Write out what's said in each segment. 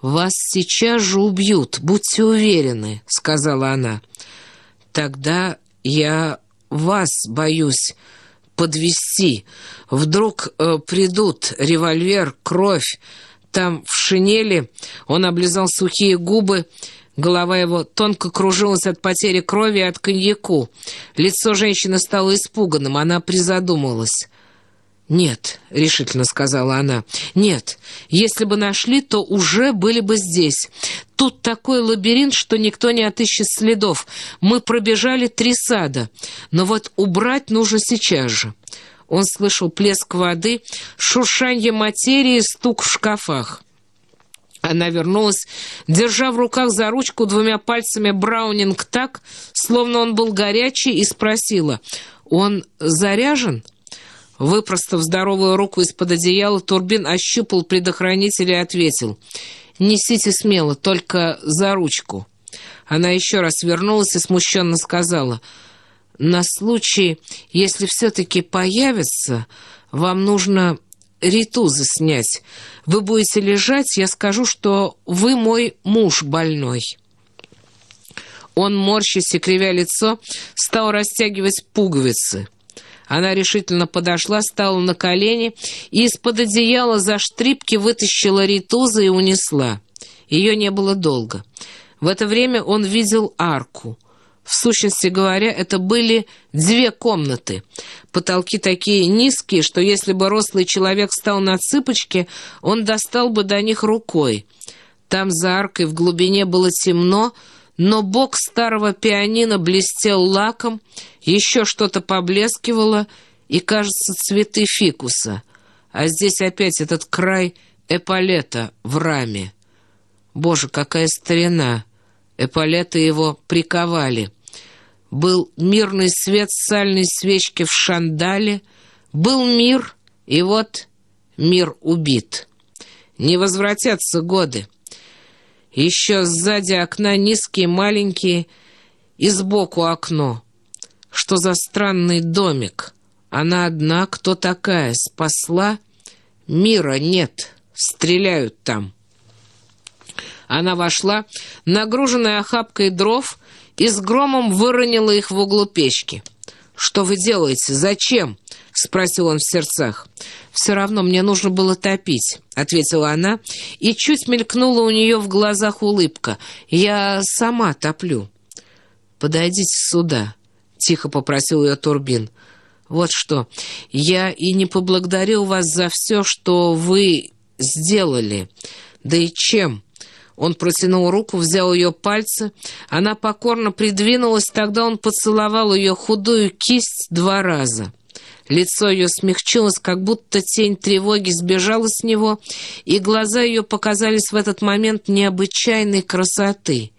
«Вас сейчас же убьют, будьте уверены», — сказала она. «Тогда я вас боюсь подвести. Вдруг э, придут револьвер, кровь. Там в шинели он облизал сухие губы, Голова его тонко кружилась от потери крови и от коньяку. Лицо женщины стало испуганным, она призадумалась. «Нет», — решительно сказала она, — «нет, если бы нашли, то уже были бы здесь. Тут такой лабиринт, что никто не отыщет следов. Мы пробежали три сада, но вот убрать нужно сейчас же». Он слышал плеск воды, шуршанье материи, стук в шкафах. Она вернулась, держа в руках за ручку двумя пальцами Браунинг так, словно он был горячий, и спросила, «Он заряжен?» Выпростав здоровую руку из-под одеяла, Турбин ощупал предохранитель и ответил, «Несите смело, только за ручку». Она еще раз вернулась и смущенно сказала, «На случай, если все-таки появится, вам нужно ритузы снять. Вы будете лежать, я скажу, что вы мой муж больной». Он, морщась и кривя лицо, стал растягивать пуговицы. Она решительно подошла, стала на колени и из-под одеяла за штрипки вытащила ритузы и унесла. Ее не было долго. В это время он видел арку — в сущности говоря, это были две комнаты. Потолки такие низкие, что если бы рослый человек встал на цыпочки, он достал бы до них рукой. Там за аркой в глубине было темно, но бок старого пианино блестел лаком, еще что-то поблескивало, и, кажется, цветы фикуса. А здесь опять этот край эполета в раме. Боже, какая старина! Эполеты его приковали был мирный свет сальной свечки в шандале, был мир, и вот мир убит. Не возвратятся годы. Еще сзади окна низкие, маленькие, и сбоку окно. Что за странный домик? Она одна, кто такая? Спасла? Мира нет, стреляют там. Она вошла, нагруженная охапкой дров, и с громом выронила их в углу печки. «Что вы делаете? Зачем?» — спросил он в сердцах. «Все равно мне нужно было топить», — ответила она, и чуть мелькнула у нее в глазах улыбка. «Я сама топлю». «Подойдите сюда», — тихо попросил ее Турбин. «Вот что, я и не поблагодарил вас за все, что вы сделали. Да и чем?» Он протянул руку, взял ее пальцы. Она покорно придвинулась, тогда он поцеловал ее худую кисть два раза. Лицо ее смягчилось, как будто тень тревоги сбежала с него, и глаза ее показались в этот момент необычайной красоты.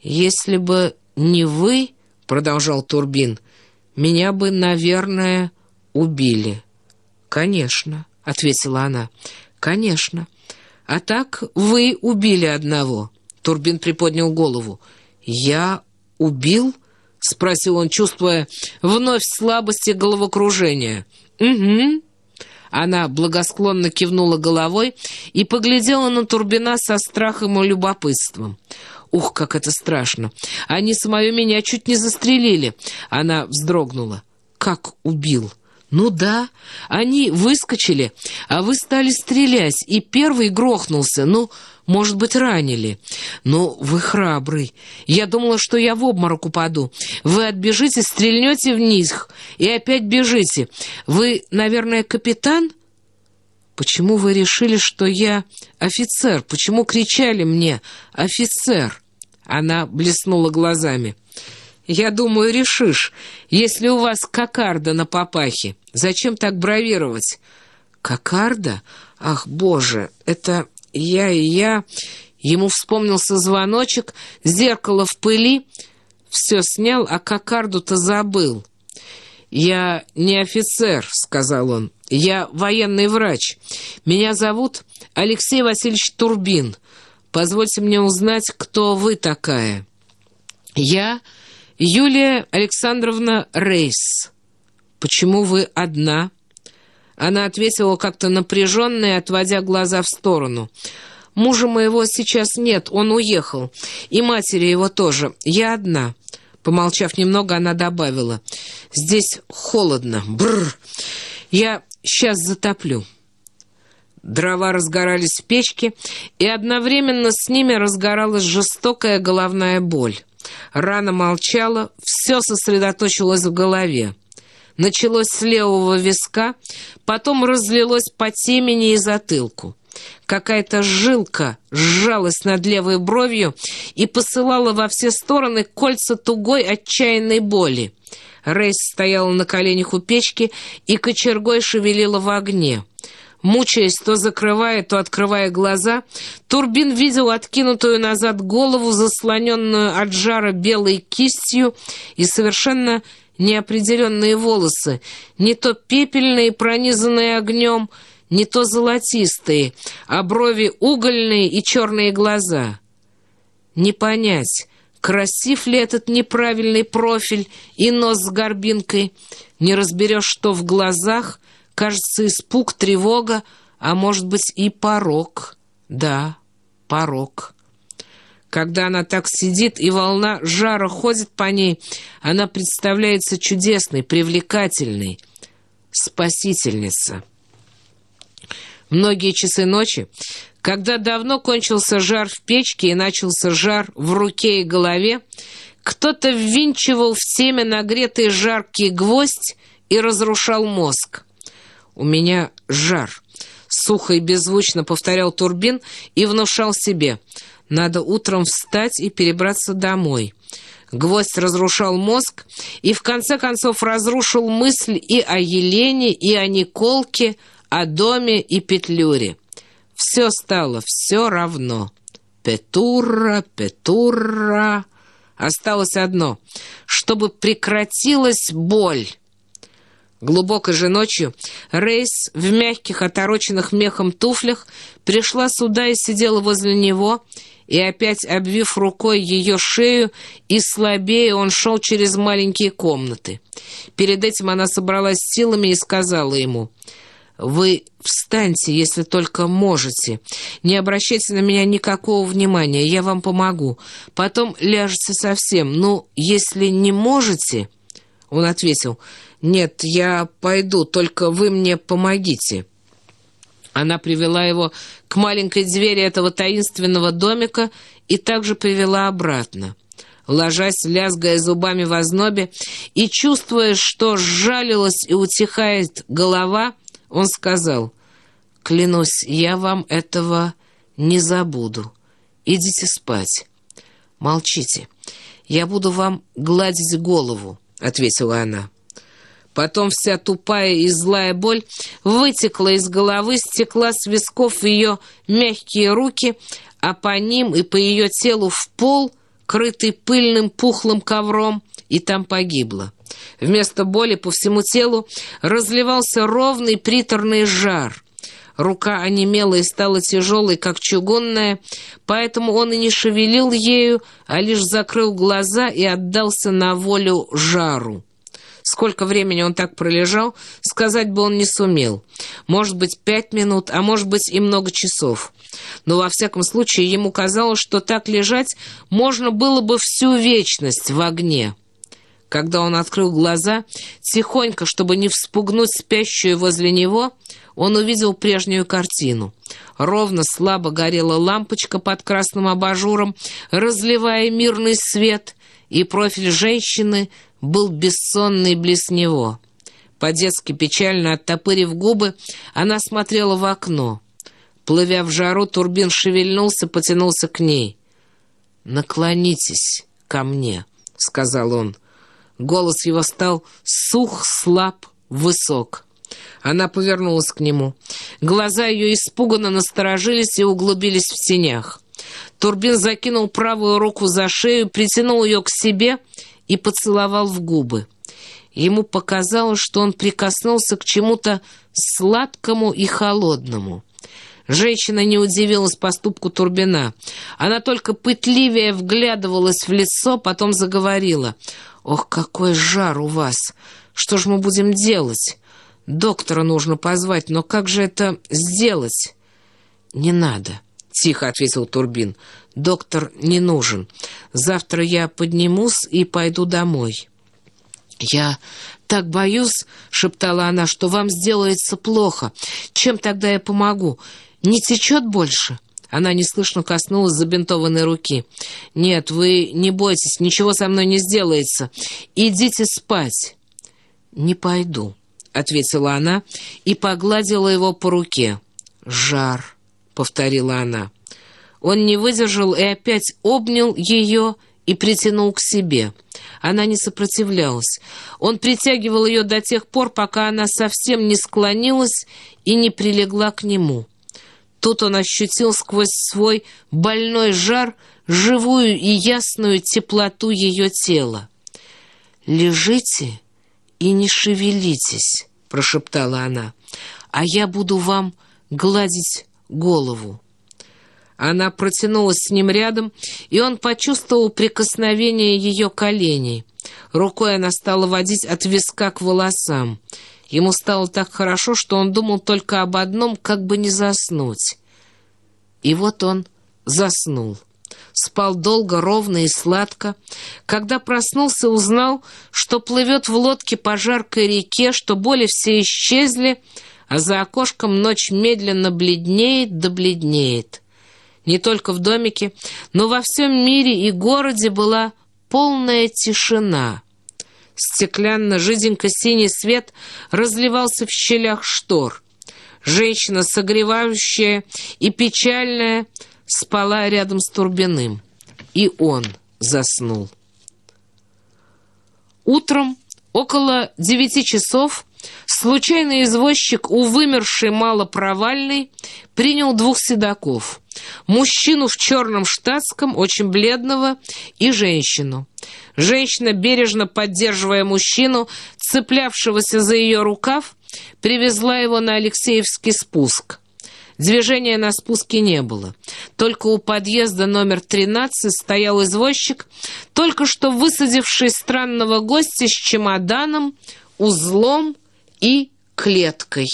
«Если бы не вы, — продолжал Турбин, — меня бы, наверное, убили». «Конечно», — ответила она, — «конечно». «А так вы убили одного». Турбин приподнял голову. «Я убил?» — спросил он, чувствуя вновь слабость и головокружение. «Угу». Она благосклонно кивнула головой и поглядела на Турбина со страхом и любопытством. «Ух, как это страшно! Они самое меня чуть не застрелили!» Она вздрогнула. «Как убил?» «Ну да, они выскочили, а вы стали стрелять, и первый грохнулся, ну, может быть, ранили. Ну, вы храбрый. Я думала, что я в обморок упаду. Вы отбежите, стрельнете вниз и опять бежите. Вы, наверное, капитан?» «Почему вы решили, что я офицер? Почему кричали мне «офицер»?» Она блеснула глазами. Я думаю, решишь, если у вас кокарда на папахе. Зачем так бравировать? Кокарда? Ах, боже, это я и я... Ему вспомнился звоночек, зеркало в пыли. Все снял, а кокарду-то забыл. «Я не офицер», — сказал он. «Я военный врач. Меня зовут Алексей Васильевич Турбин. Позвольте мне узнать, кто вы такая». «Я «Юлия Александровна Рейс, почему вы одна?» Она ответила как-то напряженно и отводя глаза в сторону. Мужа моего сейчас нет, он уехал. И матери его тоже. Я одна». Помолчав немного, она добавила. «Здесь холодно. Бррр. Я сейчас затоплю». Дрова разгорались в печке, и одновременно с ними разгоралась жестокая головная боль. Рана молчала, все сосредоточилось в голове. Началось с левого виска, потом разлилось по темени и затылку. Какая-то жилка сжалась над левой бровью и посылала во все стороны кольца тугой отчаянной боли. Рейс стояла на коленях у печки и кочергой шевелила в огне. Мучаясь, то закрывая, то открывая глаза, Турбин видел откинутую назад голову, заслоненную от жара белой кистью и совершенно неопределенные волосы, не то пепельные, пронизанные огнем, не то золотистые, а брови угольные и черные глаза. Не понять, красив ли этот неправильный профиль и нос с горбинкой, не разберешь, что в глазах, кажется, испуг, тревога, а может быть и порог. Да, порог. Когда она так сидит, и волна жара ходит по ней, она представляется чудесной, привлекательной. Спасительница. Многие часы ночи, когда давно кончился жар в печке и начался жар в руке и голове, кто-то ввинчивал в семя нагретый жаркий гвоздь и разрушал мозг. «У меня жар», — сухо и беззвучно повторял Турбин и внушал себе. «Надо утром встать и перебраться домой». Гвоздь разрушал мозг и, в конце концов, разрушил мысль и о Елене, и о Николке, о доме и Петлюре. Все стало все равно. Петура, Петура. Осталось одно, чтобы прекратилась боль. Глубокой же ночью Рейс в мягких, отороченных мехом туфлях пришла сюда и сидела возле него, и опять, обвив рукой ее шею, и слабее он шел через маленькие комнаты. Перед этим она собралась силами и сказала ему — вы встаньте, если только можете. Не обращайте на меня никакого внимания, я вам помогу. Потом ляжете совсем. Ну, если не можете...» Он ответил, «Нет, я пойду, только вы мне помогите». Она привела его к маленькой двери этого таинственного домика и также привела обратно. Ложась, лязгая зубами в ознобе и чувствуя, что сжалилась и утихает голова, он сказал, «Клянусь, я вам этого не забуду. Идите спать. Молчите. Я буду вам гладить голову», — ответила она. Потом вся тупая и злая боль вытекла из головы, стекла с висков ее мягкие руки, а по ним и по ее телу в пол, крытый пыльным пухлым ковром, и там погибла. Вместо боли по всему телу разливался ровный приторный жар. Рука онемела и стала тяжелой, как чугунная, поэтому он и не шевелил ею, а лишь закрыл глаза и отдался на волю жару. Сколько времени он так пролежал, сказать бы он не сумел. Может быть, пять минут, а может быть и много часов. Но во всяком случае ему казалось, что так лежать можно было бы всю вечность в огне. Когда он открыл глаза, тихонько, чтобы не вспугнуть спящую возле него, он увидел прежнюю картину. Ровно слабо горела лампочка под красным абажуром, разливая мирный свет, и профиль женщины был бессонный близ него. По-детски печально оттопырив губы, она смотрела в окно. Плывя в жару, Турбин шевельнулся, потянулся к ней. «Наклонитесь ко мне», — сказал он. Голос его стал сух, слаб, высок. Она повернулась к нему. Глаза ее испуганно насторожились и углубились в тенях. Турбин закинул правую руку за шею, притянул ее к себе и поцеловал в губы. Ему показалось, что он прикоснулся к чему-то сладкому и холодному. Женщина не удивилась поступку Турбина. Она только пытливее вглядывалась в лицо, потом заговорила — «Ох, какой жар у вас! Что ж мы будем делать? Доктора нужно позвать, но как же это сделать?» «Не надо, — тихо ответил Турбин. «Доктор не нужен. Завтра я поднимусь и пойду домой». «Я так боюсь», — шептала она, — «что вам сделается плохо. Чем тогда я помогу? Не течет больше?» Она неслышно коснулась забинтованной руки. «Нет, вы не бойтесь, ничего со мной не сделается. Идите спать». «Не пойду», — ответила она и погладила его по руке. «Жар», — повторила она. Он не выдержал и опять обнял ее и притянул к себе. Она не сопротивлялась. Он притягивал ее до тех пор, пока она совсем не склонилась и не прилегла к нему. Тут он ощутил сквозь свой больной жар живую и ясную теплоту ее тела. «Лежите и не шевелитесь», — прошептала она, — «а я буду вам гладить голову». Она протянулась с ним рядом, и он почувствовал прикосновение ее коленей. Рукой она стала водить от виска к волосам. Ему стало так хорошо, что он думал только об одном, как бы не заснуть. И вот он заснул. Спал долго, ровно и сладко. Когда проснулся, узнал, что плывет в лодке по жаркой реке, что боли все исчезли, а за окошком ночь медленно бледнеет да бледнеет. Не только в домике, но во всем мире и городе была полная тишина. Стеклянно-жиденько-синий свет разливался в щелях штор. Женщина, согревающая и печальная, спала рядом с Турбиным. И он заснул. Утром, около девяти часов, случайный извозчик у вымершей малопровальной принял двух седаков мужчину в черном штатском, очень бледного, и женщину. Женщина, бережно поддерживая мужчину, цеплявшегося за ее рукав, привезла его на Алексеевский спуск. Движения на спуске не было. Только у подъезда номер 13 стоял извозчик, только что высадивший странного гостя с чемоданом, узлом и клеткой.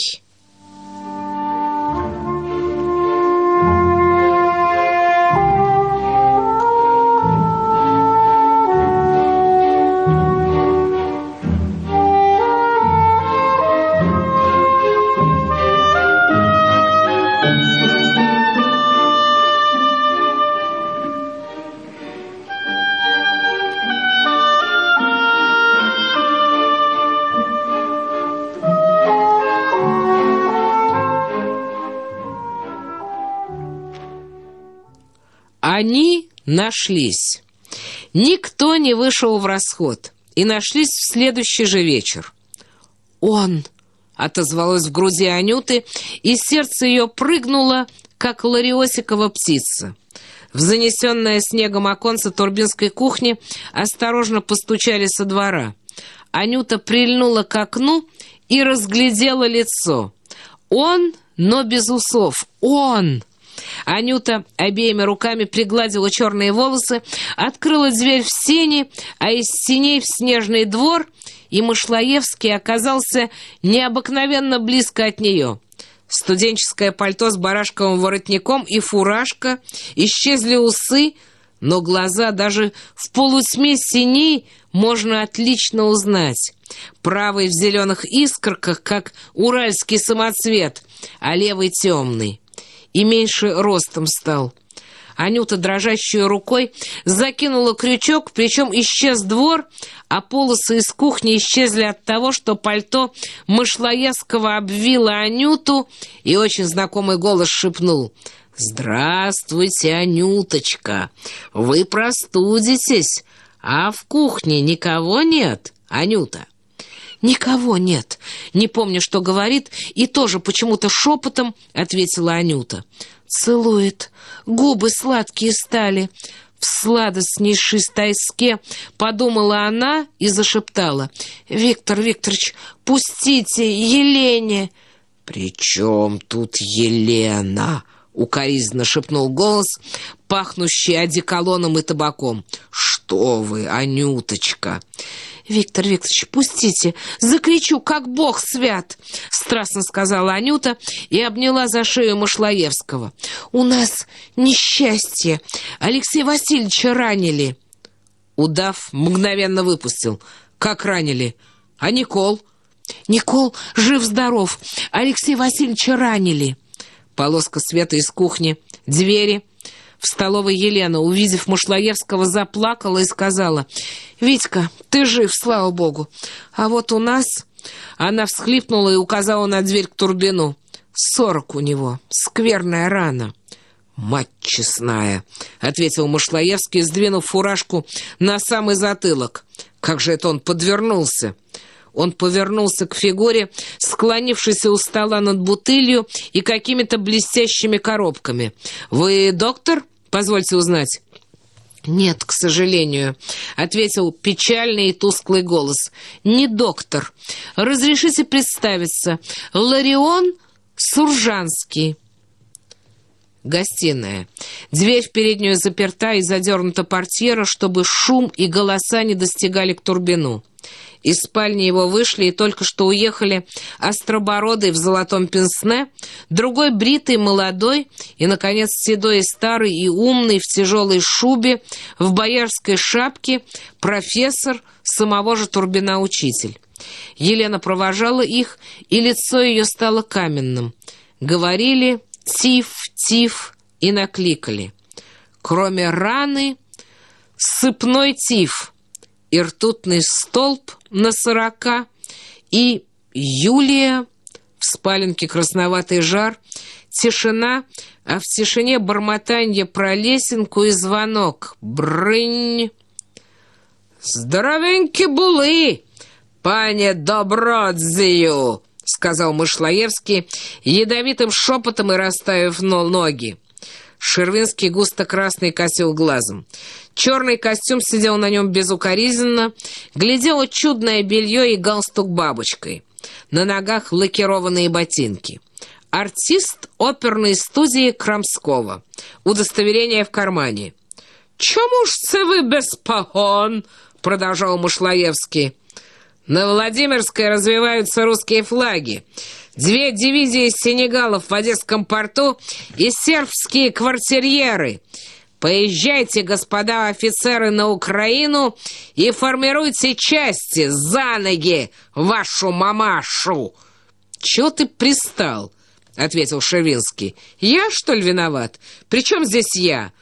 Нашлись. Никто не вышел в расход и нашлись в следующий же вечер. «Он!» — отозвалась в груди Анюты, и сердце ее прыгнуло, как лариосикова птица. В занесенное снегом оконце турбинской кухни осторожно постучали со двора. Анюта прильнула к окну и разглядела лицо. «Он, но без усов! Он!» Анюта обеими руками пригладила черные волосы, открыла дверь в сени, а из синей в снежный двор, и Мышлоевский оказался необыкновенно близко от нее. Студенческое пальто с барашковым воротником и фуражка, исчезли усы, но глаза даже в полутьме синей можно отлично узнать. Правый в зеленых искорках, как уральский самоцвет, а левый темный и меньше ростом стал. Анюта, дрожащей рукой, закинула крючок, причем исчез двор, а полосы из кухни исчезли от того, что пальто Мышлоевского обвило Анюту, и очень знакомый голос шепнул «Здравствуйте, Анюточка! Вы простудитесь, а в кухне никого нет, Анюта?» «Никого нет. Не помню, что говорит, и тоже почему-то шепотом ответила Анюта. Целует. Губы сладкие стали. В сладостнейшей тоске подумала она и зашептала. «Виктор Викторович, пустите Елене!» «При чем тут Елена?» — укоризненно шепнул голос, пахнущий одеколоном и табаком. «Что?» Что вы, Анюточка!» «Виктор Викторович, пустите! Закричу, как бог свят!» — страстно сказала Анюта и обняла за шею Машлаевского. «У нас несчастье! Алексея Васильевича ранили!» Удав мгновенно выпустил. «Как ранили? А Никол?» «Никол жив-здоров! Алексея Васильевича ранили!» Полоска света из кухни, двери — в столовой Елена, увидев Мушлаевского, заплакала и сказала, «Витька, ты жив, слава богу. А вот у нас...» Она всхлипнула и указала на дверь к Турбину. «Сорок у него. Скверная рана». «Мать честная!» — ответил Мушлаевский, сдвинув фуражку на самый затылок. «Как же это он подвернулся!» Он повернулся к фигуре, склонившейся у стола над бутылью и какими-то блестящими коробками. «Вы доктор? Позвольте узнать». «Нет, к сожалению», — ответил печальный и тусклый голос. «Не доктор. Разрешите представиться. Ларион Суржанский». Гостиная. Дверь в переднюю заперта и задернута портьера, чтобы шум и голоса не достигали к Турбину. Из спальни его вышли и только что уехали остробородый в золотом пенсне, другой бритый, молодой и, наконец, седой и старый и умный в тяжелой шубе, в боярской шапке, профессор, самого же Турбина учитель. Елена провожала их, и лицо ее стало каменным. Говорили «тиф, тиф» и накликали. Кроме раны, сыпной тиф — и ртутный столб на сорока, и Юлия в спаленке красноватый жар, тишина, а в тишине бормотанье про лесенку и звонок. Брынь! «Здоровеньки булы, пане Добродзию!» — сказал Мышлаевский ядовитым шепотом и расставив ноги. Шервинский густо-красный косил глазом. Черный костюм сидел на нем безукоризненно, глядело чудное белье и галстук бабочкой. На ногах лакированные ботинки. Артист оперной студии Крамского. Удостоверение в кармане. «Чому ж ви без погон?» — продолжал Мушлаевский. «На Владимирской развиваются русские флаги. Две дивизии сенегалов в Одесском порту и сербские квартирьеры. Поезжайте, господа офицеры, на Украину и формируйте части за ноги вашу мамашу. Чего ты пристал? — ответил Шевинский. «Я, что ли, виноват? Причем здесь я?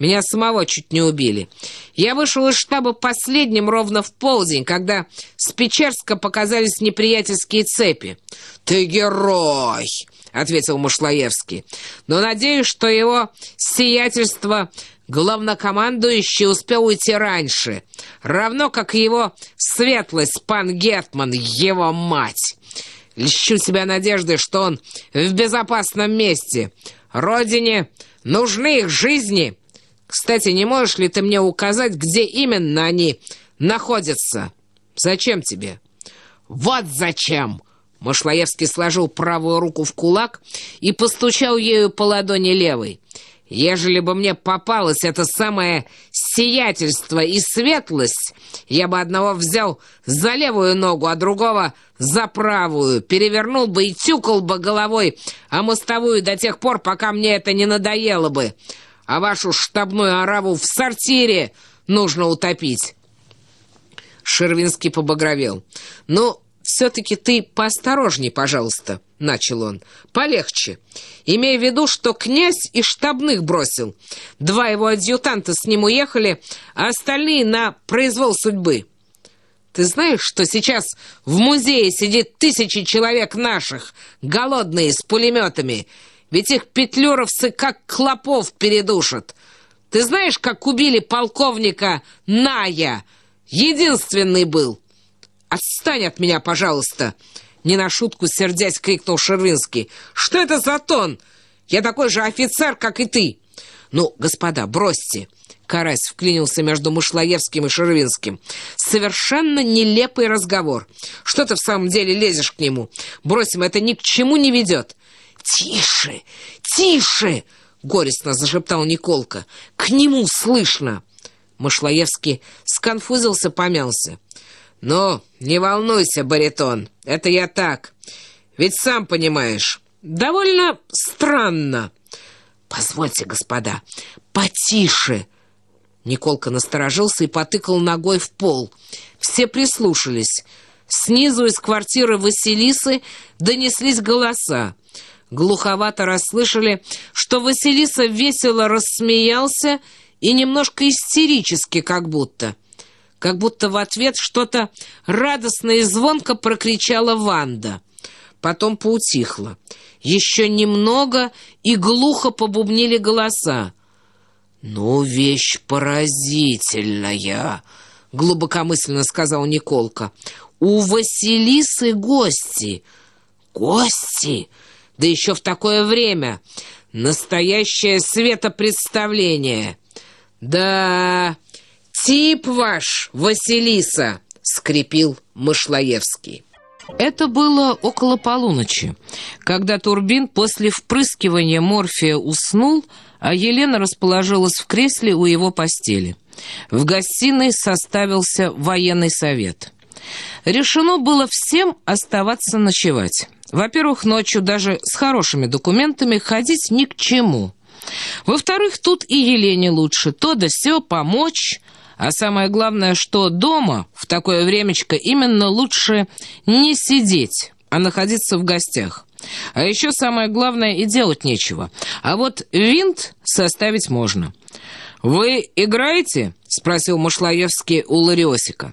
Меня самого чуть не убили. Я вышел из штаба последним ровно в полдень, когда с Печерска показались неприятельские цепи. «Ты герой!» — ответил Мушлаевский. «Но надеюсь, что его сиятельство главнокомандующий успел уйти раньше, равно как его светлость пан Гетман, его мать. Льщу себя надеждой, что он в безопасном месте. Родине нужны их жизни. Кстати, не можешь ли ты мне указать, где именно они находятся? Зачем тебе?» «Вот зачем!» Машлаевский сложил правую руку в кулак и постучал ею по ладони левой. «Ежели бы мне попалось это самое сиятельство и светлость, я бы одного взял за левую ногу, а другого за правую, перевернул бы и тюкал бы головой а мостовую до тех пор, пока мне это не надоело бы. А вашу штабную ораву в сортире нужно утопить». Шервинский побагровел. «Ну, все-таки ты поосторожней, пожалуйста», — начал он. «Полегче. Имея в виду, что князь и штабных бросил. Два его адъютанта с ним уехали, а остальные на произвол судьбы. Ты знаешь, что сейчас в музее сидит тысячи человек наших, голодные, с пулеметами? Ведь их петлюровцы как клопов передушат. Ты знаешь, как убили полковника Ная? Единственный был». «Отстань от меня, пожалуйста!» Не на шутку сердясь крикнул Шервинский. «Что это за тон? Я такой же офицер, как и ты!» «Ну, господа, бросьте!» Карась вклинился между Мышлоевским и Шервинским. «Совершенно нелепый разговор. Что ты в самом деле лезешь к нему? Бросим, это ни к чему не ведет». «Тише! Тише!» — горестно зашептал Николка. «К нему слышно!» Машлаевский сконфузился, помялся. «Ну, не волнуйся, баритон, это я так. Ведь сам понимаешь, довольно странно». «Позвольте, господа, потише!» Николка насторожился и потыкал ногой в пол. Все прислушались. Снизу из квартиры Василисы донеслись голоса. Глуховато расслышали, что Василиса весело рассмеялся и немножко истерически как будто. Как будто в ответ что-то радостно и звонко прокричала Ванда. Потом поутихло. Еще немного и глухо побубнили голоса. «Ну, вещь поразительная!» — глубокомысленно сказал Николка. «У Василисы гости!» «Гости? Да еще в такое время! Настоящее светопредставление!» «Да, тип ваш, Василиса!» — скрипил Мышлоевский. Это было около полуночи, когда Турбин после впрыскивания морфия уснул, а Елена расположилась в кресле у его постели. В гостиной составился военный совет. Решено было всем оставаться ночевать. Во-первых, ночью даже с хорошими документами ходить ни к чему. Во-вторых, тут и Елене лучше то да сё помочь, а самое главное, что дома в такое времечко именно лучше не сидеть, а находиться в гостях. А еще самое главное и делать нечего. А вот винт составить можно. «Вы играете?» — спросил Машлаевский у Лариосика.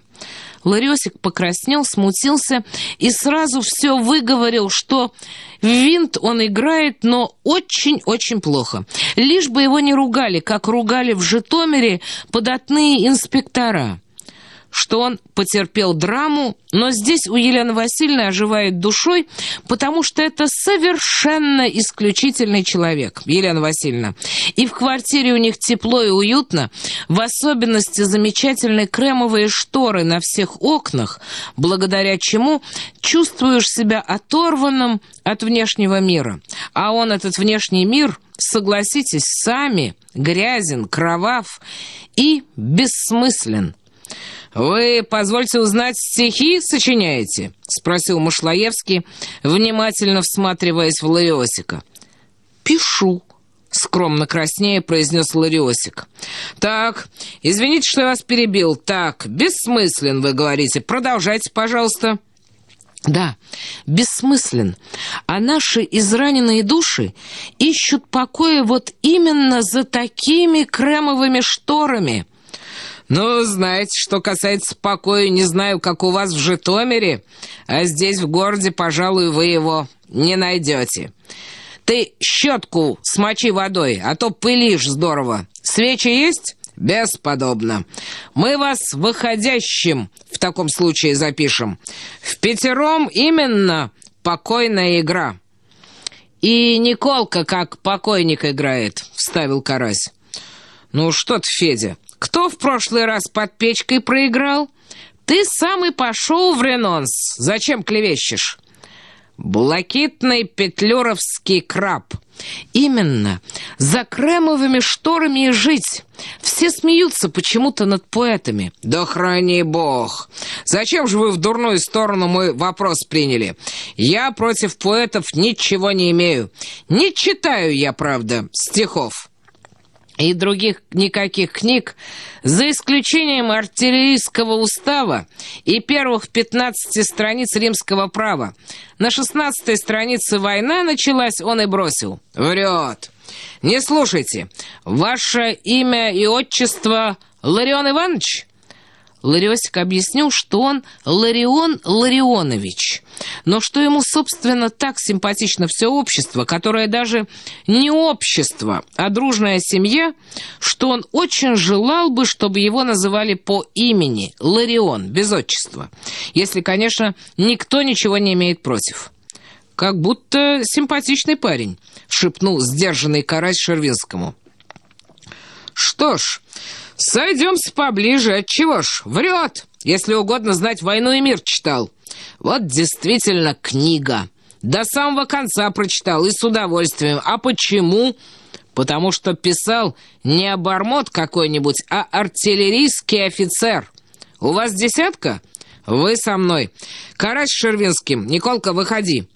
Ларисик покраснел, смутился и сразу все выговорил, что винт он играет, но очень-очень плохо. Лишь бы его не ругали, как ругали в Житомире податные инспектора что он потерпел драму, но здесь у Елены Васильевны оживает душой, потому что это совершенно исключительный человек, Елена Васильевна. И в квартире у них тепло и уютно, в особенности замечательные кремовые шторы на всех окнах, благодаря чему чувствуешь себя оторванным от внешнего мира. А он, этот внешний мир, согласитесь, сами грязен, кровав и бессмыслен. «Вы, позвольте узнать, стихи сочиняете?» — спросил Мушлаевский, внимательно всматриваясь в Лариосика. «Пишу», — скромно краснее произнес Лариосик. «Так, извините, что я вас перебил. Так, бессмыслен, вы говорите. Продолжайте, пожалуйста». Да, бессмыслен. А наши израненные души ищут покоя вот именно за такими кремовыми шторами. «Ну, знаете, что касается покоя, не знаю, как у вас в Житомире, а здесь, в городе, пожалуй, вы его не найдете. Ты щетку смочи водой, а то пылишь здорово. Свечи есть?» «Бесподобно. Мы вас выходящим в таком случае запишем. В пятером именно покойная игра». «И Николка как покойник играет», — вставил Карась. «Ну что ты, Федя, кто в прошлый раз под печкой проиграл? Ты сам и пошел в ренонс. Зачем клевещешь? Блокитный петлюровский краб. Именно. За кремовыми шторами и жить. Все смеются почему-то над поэтами. Да храни бог. Зачем же вы в дурную сторону мой вопрос приняли? Я против поэтов ничего не имею. Не читаю я, правда, стихов и других никаких книг, за исключением артиллерийского устава и первых 15 страниц римского права. На 16 странице «Война» началась, он и бросил. Врет. Не слушайте. Ваше имя и отчество Ларион Иванович? Лариосик объяснил, что он Ларион Ларионович, но что ему, собственно, так симпатично все общество, которое даже не общество, а дружная семья, что он очень желал бы, чтобы его называли по имени Ларион, без отчества, если, конечно, никто ничего не имеет против. «Как будто симпатичный парень», — шепнул сдержанный карась Шервинскому. «Что ж...» «Сойдемся поближе, отчего ж? Врет! Если угодно знать, «Войну и мир» читал. Вот действительно книга. До самого конца прочитал и с удовольствием. А почему? потому что писал не обормот какой-нибудь, а артиллерийский офицер. У вас десятка? Вы со мной. Карась Шервинским. Николка, выходи.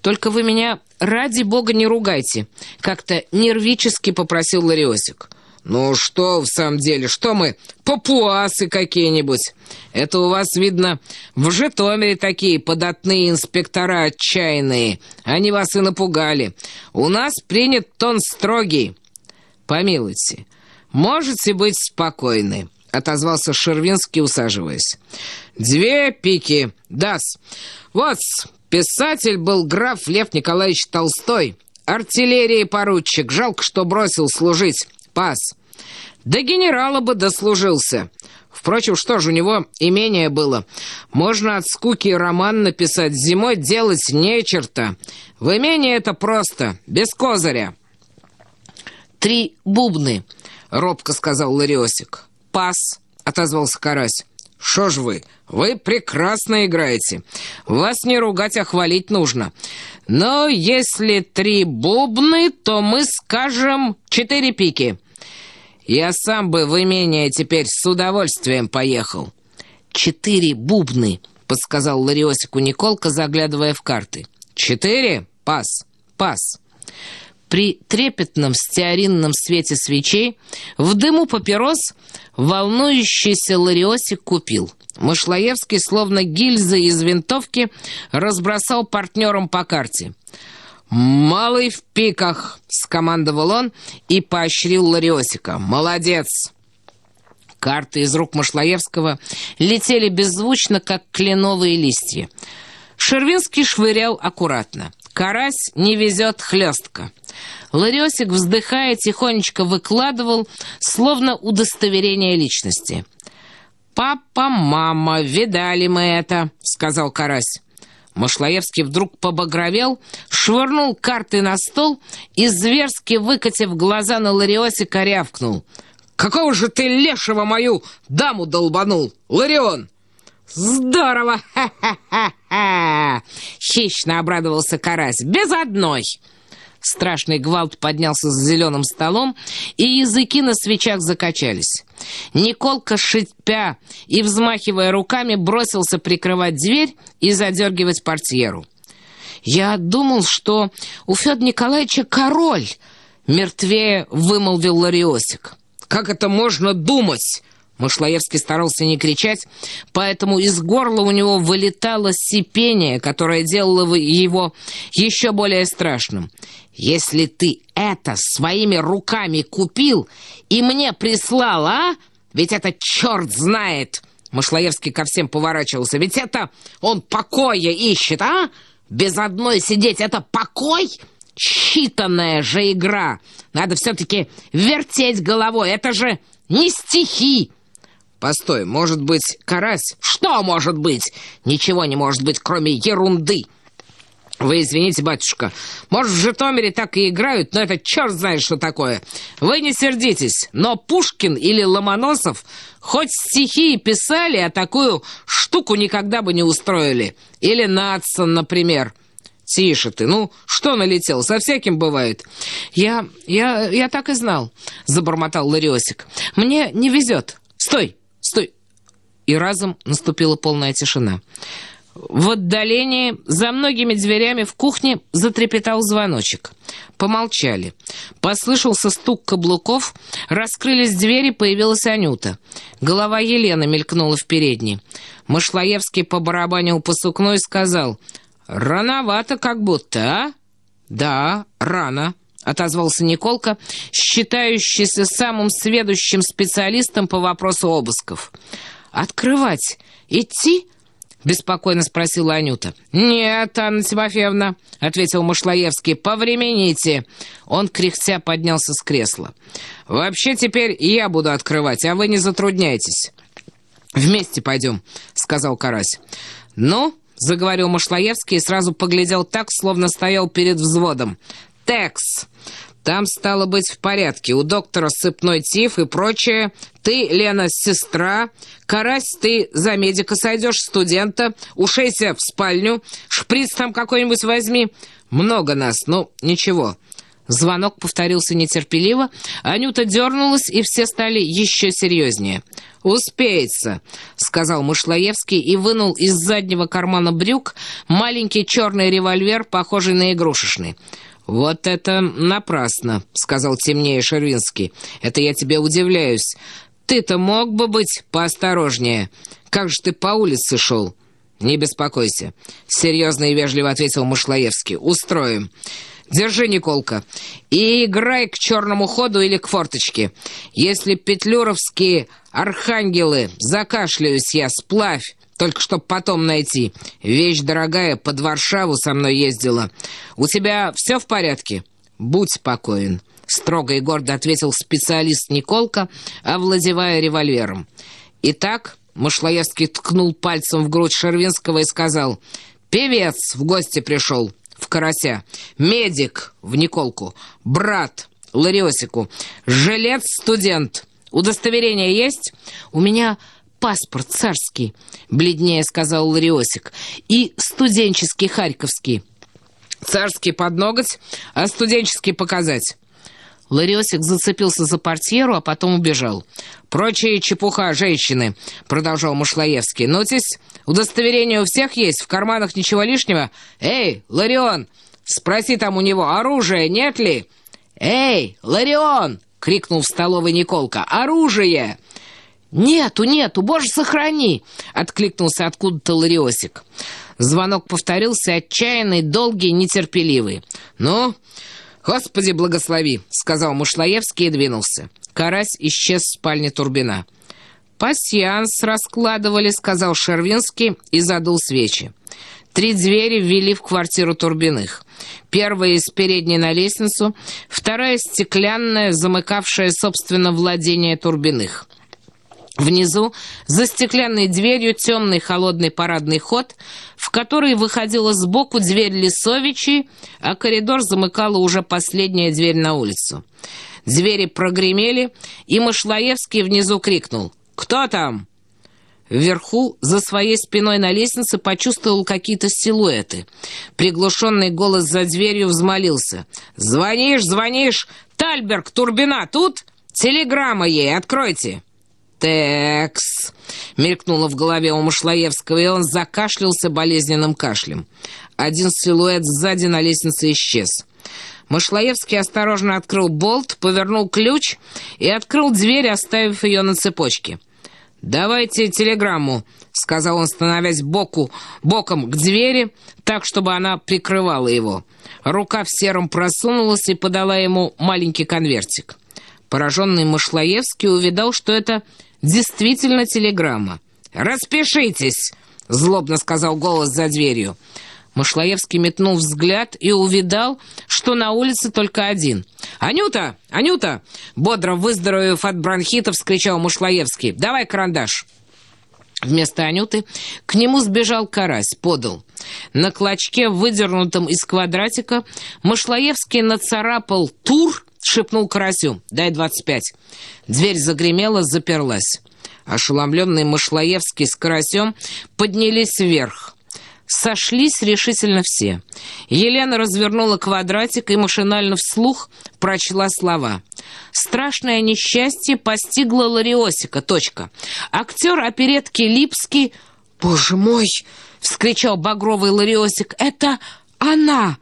Только вы меня ради бога не ругайте. Как-то нервически попросил Лариосик. «Ну что в самом деле, что мы, папуасы какие-нибудь? Это у вас, видно, в Житомире такие податные инспектора отчаянные. Они вас и напугали. У нас принят тон строгий. Помилуйте, можете быть спокойны», — отозвался Шервинский, усаживаясь. «Две пики, дас. Вот, писатель был граф Лев Николаевич Толстой». Артиллерии поручик, жалко, что бросил служить пас. До генерала бы дослужился. Впрочем, что ж, у него имение было. Можно от скуки роман написать, зимой делать нечерта. В имении это просто, без козыря. «Три бубны», — робко сказал Лариосик. «Пас», — отозвался Карась. «Шо ж вы? Вы прекрасно играете. Вас не ругать, а хвалить нужно. Но если три бубны, то мы скажем четыре пики». Я сам бы в имение теперь с удовольствием поехал». «Четыре бубны», — подсказал Лариосику Николка, заглядывая в карты. «Четыре? Пас. Пас». При трепетном стеаринном свете свечей в дыму папирос волнующийся Лариосик купил. Мышлоевский, словно гильзы из винтовки, разбросал партнерам по карте. «Малый в пиках!» — скомандовал он и поощрил Лариосика. «Молодец!» Карты из рук Машлаевского летели беззвучно, как кленовые листья. Шервинский швырял аккуратно. Карась не везет хлестко. Лариосик, вздыхая, тихонечко выкладывал, словно удостоверение личности. «Папа, мама, видали мы это», — сказал Карась. Машлаевский вдруг побагровел, швырнул карты на стол и, зверски выкатив глаза на Лариосика, рявкнул. «Какого же ты лешего мою даму долбанул, Ларион?» «Здорово! Ха-ха-ха-ха!» Хищно обрадовался Карась. «Без одной!» Страшный гвалт поднялся с зеленым столом, и языки на свечах закачались. Николка, шипя и взмахивая руками, бросился прикрывать дверь и задергивать портьеру. «Я думал, что у Федора Николаевича король!» — мертвее вымолвил Лариосик. «Как это можно думать?» Мышлоевский старался не кричать, поэтому из горла у него вылетало сипение, которое делало его еще более страшным. «Если ты это своими руками купил и мне прислал, а? Ведь это черт знает!» Мышлоевский ко всем поворачивался. «Ведь это он покоя ищет, а? Без одной сидеть — это покой?» Считанная же игра. Надо все-таки вертеть головой. Это же не стихи. Постой, может быть, карась? Что может быть? Ничего не может быть, кроме ерунды. Вы извините, батюшка, может, в Житомире так и играют, но это черт знает, что такое. Вы не сердитесь, но Пушкин или Ломоносов хоть стихи и писали, а такую штуку никогда бы не устроили. Или Натсон, например. Тише ты, ну, что налетел? Со всяким бывает. Я, я, я так и знал, забормотал Лариосик. Мне не везет. Стой! Стой!» И разом наступила полная тишина. В отдалении, за многими дверями в кухне, затрепетал звоночек. Помолчали. Послышался стук каблуков, раскрылись двери, появилась Анюта. Голова Елены мелькнула в передней. Машлаевский побарабанил по сукну и сказал, «Рановато как будто, а?» «Да, рано», — отозвался Николка, считающийся самым сведущим специалистом по вопросу обысков. «Открывать? Идти?» — беспокойно спросила Анюта. «Нет, Анна Тимофеевна», — ответил Машлаевский, — «повремените». Он, кряхтя, поднялся с кресла. «Вообще теперь я буду открывать, а вы не затрудняйтесь». «Вместе пойдем», — сказал Карась. «Ну?» — заговорил Машлаевский и сразу поглядел так, словно стоял перед взводом. Текс. Там стало быть в порядке. У доктора сыпной тиф и прочее. Ты, Лена, сестра. Карась, ты за медика сойдешь, студента. Ушейся в спальню. Шприц там какой-нибудь возьми. Много нас, ну, ничего. Звонок повторился нетерпеливо, Анюта дернулась, и все стали еще серьезнее. «Успеется», — сказал Мышлоевский и вынул из заднего кармана брюк маленький черный револьвер, похожий на игрушечный. «Вот это напрасно», — сказал темнее Шервинский. «Это я тебе удивляюсь. Ты-то мог бы быть поосторожнее. Как же ты по улице шел?» «Не беспокойся», — серьезно и вежливо ответил Мышлоевский. «Устроим». Держи, Николка, и играй к черному ходу или к форточке. Если петлюровские архангелы, закашляюсь я, сплавь, только чтоб потом найти. Вещь дорогая, под Варшаву со мной ездила. У тебя все в порядке? Будь спокоен. Строго и гордо ответил специалист Николка, овладевая револьвером. Итак, Машлоевский ткнул пальцем в грудь Шервинского и сказал, «Певец в гости пришел» в Карася, медик в Николку, брат Лариосику, жилец-студент. Удостоверение есть? У меня паспорт царский, бледнее сказал Лариосик, и студенческий харьковский. Царский под ноготь, а студенческий показать. Лариосик зацепился за портьеру, а потом убежал. «Прочие чепуха женщины», — продолжал Мушлаевский. «Нотись, удостоверение у всех есть, в карманах ничего лишнего. Эй, Ларион, спроси там у него, оружие нет ли?» «Эй, Ларион!» — крикнул в столовой Николка. «Оружие!» «Нету, нету, боже, сохрани!» — откликнулся откуда-то Лариосик. Звонок повторился, отчаянный, долгий, нетерпеливый. «Ну, господи, благослови!» — сказал Мушлаевский и двинулся. Карась исчез в спальне Турбина. «Пасьянс раскладывали», — сказал Шервинский и задул свечи. Три двери ввели в квартиру Турбиных. Первая из передней на лестницу, вторая стеклянная, замыкавшая, собственно, владение Турбиных. Внизу, за стеклянной дверью, темный холодный парадный ход, в который выходила сбоку дверь Лисовичей, а коридор замыкала уже последняя дверь на улицу. Двери прогремели, и Машлаевский внизу крикнул «Кто там?» Вверху, за своей спиной на лестнице, почувствовал какие-то силуэты. Приглушенный голос за дверью взмолился. «Звонишь, звонишь! Тальберг, Турбина тут? Телеграмма ей, откройте!» «Текс!» — мелькнуло в голове у Машлаевского, и он закашлялся болезненным кашлем. Один силуэт сзади на лестнице исчез. Машлаевский осторожно открыл болт, повернул ключ и открыл дверь, оставив ее на цепочке. «Давайте телеграмму», — сказал он, становясь боку, боком к двери, так, чтобы она прикрывала его. Рука в сером просунулась и подала ему маленький конвертик. Пораженный Машлаевский увидал, что это действительно телеграмма. «Распишитесь!» — злобно сказал голос за дверью. Машлаевский метнул взгляд и увидал, что на улице только один. «Анюта! Анюта!» Бодро выздоровев от бронхитов, вскричал Машлаевский. «Давай карандаш!» Вместо Анюты к нему сбежал карась, подал. На клочке, выдернутом из квадратика, Машлаевский нацарапал «Тур», шепнул карасю «Дай двадцать пять». Дверь загремела, заперлась. Ошеломленный Машлаевский с карасем поднялись вверх. Сошлись решительно все. Елена развернула квадратик и машинально вслух прочла слова. «Страшное несчастье постигло Лариосика. Точка. Актер оперетки Липский...» «Боже мой!» — вскричал багровый Лариосик. «Это она!»